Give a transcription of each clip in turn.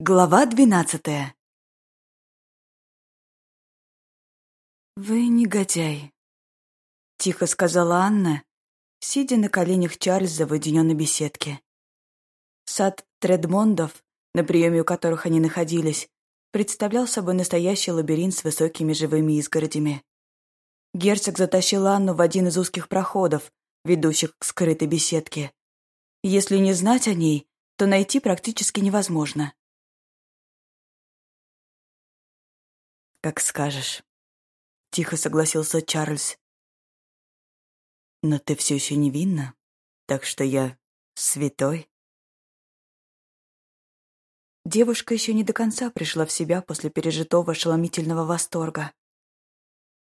Глава двенадцатая «Вы негодяй», — тихо сказала Анна, сидя на коленях Чарльза в уединенной беседке. Сад Тредмондов, на приеме у которых они находились, представлял собой настоящий лабиринт с высокими живыми изгородями. Герцог затащил Анну в один из узких проходов, ведущих к скрытой беседке. Если не знать о ней, то найти практически невозможно. «Как скажешь», — тихо согласился Чарльз. «Но ты все еще невинна, так что я святой». Девушка еще не до конца пришла в себя после пережитого ошеломительного восторга.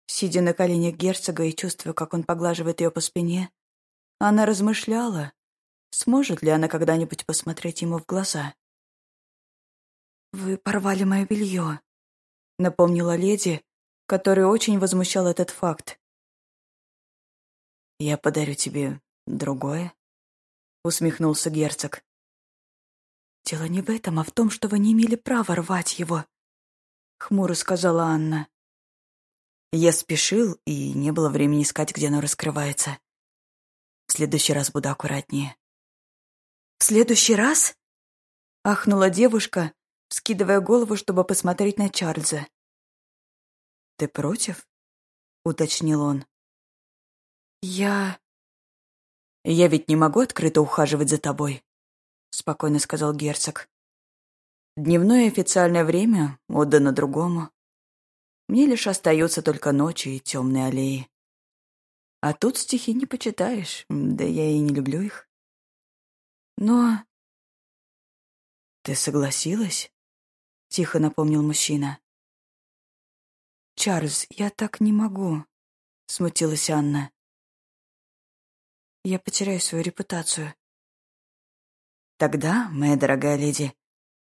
Сидя на коленях герцога и чувствуя, как он поглаживает ее по спине, она размышляла, сможет ли она когда-нибудь посмотреть ему в глаза. «Вы порвали мое белье», — напомнила леди, которую очень возмущал этот факт. «Я подарю тебе другое», — усмехнулся герцог. «Дело не в этом, а в том, что вы не имели права рвать его», — хмуро сказала Анна. Я спешил, и не было времени искать, где оно раскрывается. В следующий раз буду аккуратнее. «В следующий раз?» — ахнула девушка, скидывая голову, чтобы посмотреть на Чарльза. «Ты против?» — уточнил он. «Я...» «Я ведь не могу открыто ухаживать за тобой», — спокойно сказал герцог. «Дневное официальное время отдано другому. Мне лишь остаются только ночи и темные аллеи. А тут стихи не почитаешь, да я и не люблю их. Но... Ты согласилась? Тихо напомнил мужчина. «Чарльз, я так не могу», — смутилась Анна. «Я потеряю свою репутацию». «Тогда, моя дорогая леди,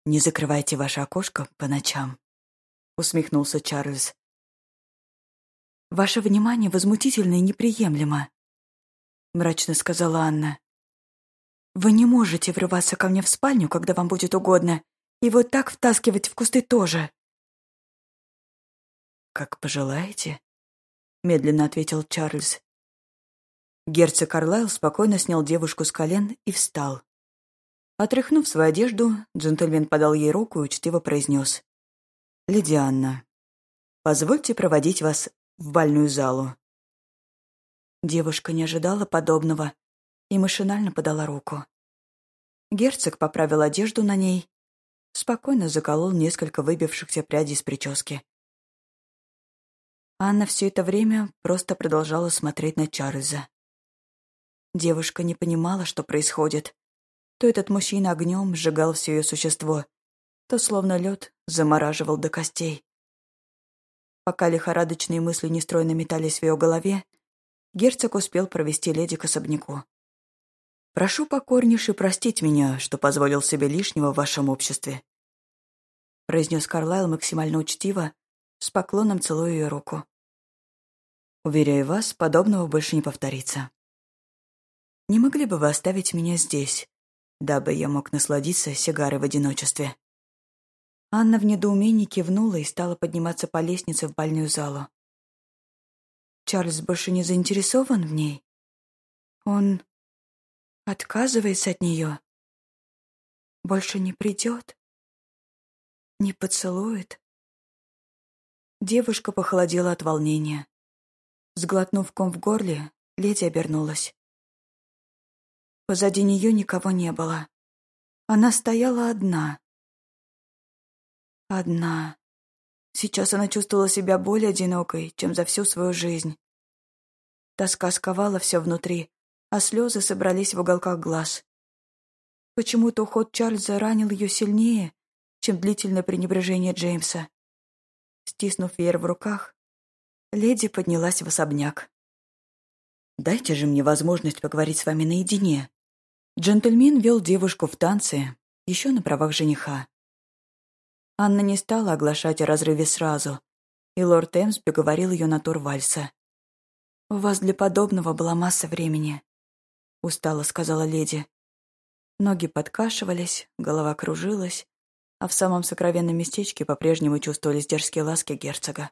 не закрывайте ваше окошко по ночам», — усмехнулся Чарльз. «Ваше внимание возмутительно и неприемлемо», — мрачно сказала Анна. «Вы не можете врываться ко мне в спальню, когда вам будет угодно, и вот так втаскивать в кусты тоже». «Как пожелаете», — медленно ответил Чарльз. Герцог Карлайл спокойно снял девушку с колен и встал. Отряхнув свою одежду, джентльмен подал ей руку и учтиво произнес. «Леди Анна, позвольте проводить вас в бальную залу». Девушка не ожидала подобного и машинально подала руку. Герцог поправил одежду на ней, спокойно заколол несколько выбившихся прядей с прически. Анна все это время просто продолжала смотреть на Чарльза. Девушка не понимала, что происходит. То этот мужчина огнем сжигал все ее существо, то, словно лед, замораживал до костей. Пока лихорадочные мысли нестройно метались в ее голове, герцог успел провести леди к особняку. «Прошу покорнейше простить меня, что позволил себе лишнего в вашем обществе», произнес Карлайл максимально учтиво, с поклоном целуя ее руку. Уверяю вас, подобного больше не повторится. Не могли бы вы оставить меня здесь, дабы я мог насладиться сигарой в одиночестве?» Анна в недоумении кивнула и стала подниматься по лестнице в бальную залу. Чарльз больше не заинтересован в ней? Он отказывается от нее? Больше не придет? Не поцелует? Девушка похолодела от волнения. Сглотнув ком в горле, леди обернулась. Позади нее никого не было. Она стояла одна. Одна. Сейчас она чувствовала себя более одинокой, чем за всю свою жизнь. Тоска сковала все внутри, а слезы собрались в уголках глаз. Почему-то уход Чарльза ранил ее сильнее, чем длительное пренебрежение Джеймса. Стиснув веер в руках, Леди поднялась в особняк. «Дайте же мне возможность поговорить с вами наедине». Джентльмен вел девушку в танцы, еще на правах жениха. Анна не стала оглашать о разрыве сразу, и лорд Эмсби говорил ее на тур вальса. «У вас для подобного была масса времени», — устало сказала леди. Ноги подкашивались, голова кружилась, а в самом сокровенном местечке по-прежнему чувствовались дерзкие ласки герцога.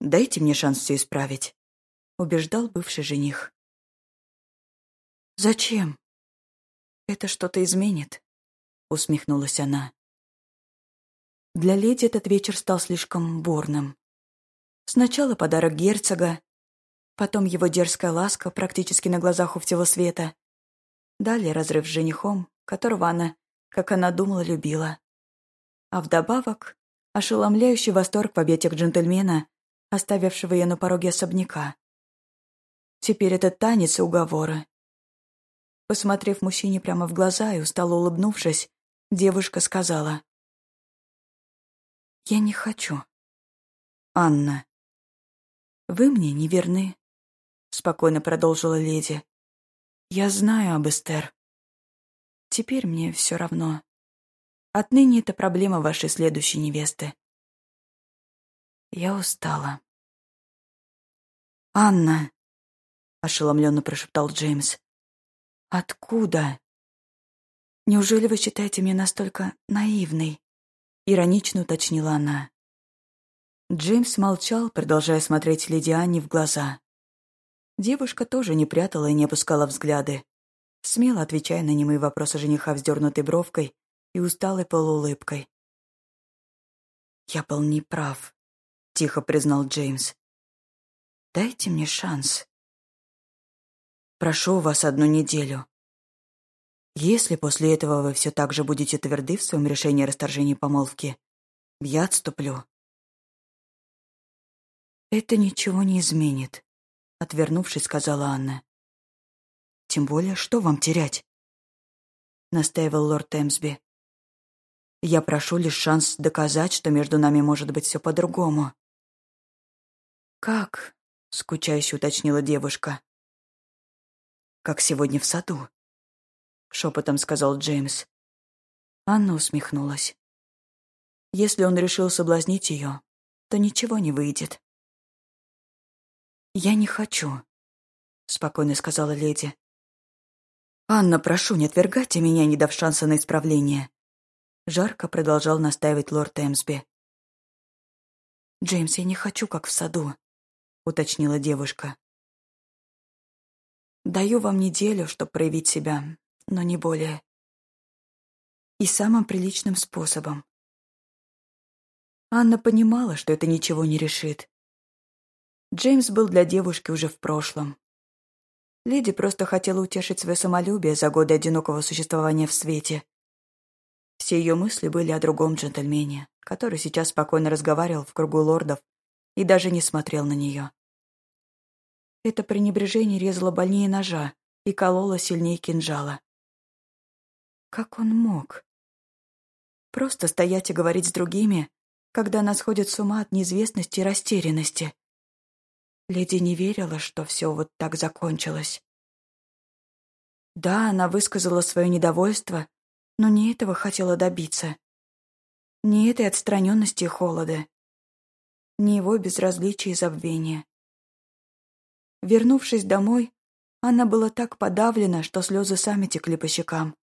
«Дайте мне шанс все исправить», — убеждал бывший жених. «Зачем? Это что-то изменит», — усмехнулась она. Для леди этот вечер стал слишком бурным. Сначала подарок герцога, потом его дерзкая ласка практически на глазах у всего света, далее разрыв с женихом, которого она, как она думала, любила. А вдобавок ошеломляющий восторг в объятиях джентльмена, оставившего ее на пороге особняка. Теперь этот танец и уговоры. Посмотрев мужчине прямо в глаза и устало улыбнувшись, девушка сказала. «Я не хочу. Анна, «Вы мне не верны», — спокойно продолжила леди. «Я знаю об Эстер. Теперь мне все равно. Отныне это проблема вашей следующей невесты». Я устала. «Анна», — ошеломленно прошептал Джеймс, — «откуда? Неужели вы считаете меня настолько наивной?» — иронично уточнила она. Джеймс молчал, продолжая смотреть леди Анне в глаза. Девушка тоже не прятала и не опускала взгляды, смело отвечая на немые вопросы жениха вздернутой бровкой и усталой полуулыбкой. «Я был неправ», — тихо признал Джеймс. «Дайте мне шанс. Прошу вас одну неделю. Если после этого вы все так же будете тверды в своем решении о расторжении помолвки, я отступлю». «Это ничего не изменит», — отвернувшись, сказала Анна. «Тем более, что вам терять?» — настаивал лорд Темсби. «Я прошу лишь шанс доказать, что между нами может быть все по-другому». «Как?» — скучающе уточнила девушка. «Как сегодня в саду», — шепотом сказал Джеймс. Анна усмехнулась. «Если он решил соблазнить ее, то ничего не выйдет». «Я не хочу», — спокойно сказала леди. «Анна, прошу, не отвергайте меня, не дав шанса на исправление», — жарко продолжал настаивать лорд Эмсби. «Джеймс, я не хочу, как в саду», — уточнила девушка. «Даю вам неделю, чтобы проявить себя, но не более. И самым приличным способом». Анна понимала, что это ничего не решит, Джеймс был для девушки уже в прошлом. Леди просто хотела утешить свое самолюбие за годы одинокого существования в свете. Все ее мысли были о другом джентльмене, который сейчас спокойно разговаривал в кругу лордов и даже не смотрел на нее. Это пренебрежение резало больнее ножа и кололо сильнее кинжала. Как он мог? Просто стоять и говорить с другими, когда она сходит с ума от неизвестности и растерянности. Леди не верила, что все вот так закончилось. Да, она высказала свое недовольство, но не этого хотела добиться. Не этой отстраненности и холода. Не его безразличия и забвения. Вернувшись домой, она была так подавлена, что слезы сами текли по щекам.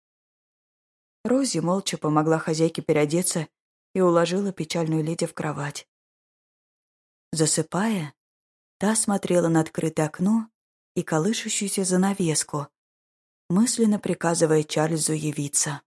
Рози молча помогла хозяйке переодеться и уложила печальную леди в кровать. Засыпая, Та смотрела на открытое окно и колышущуюся занавеску, мысленно приказывая Чарльзу явиться.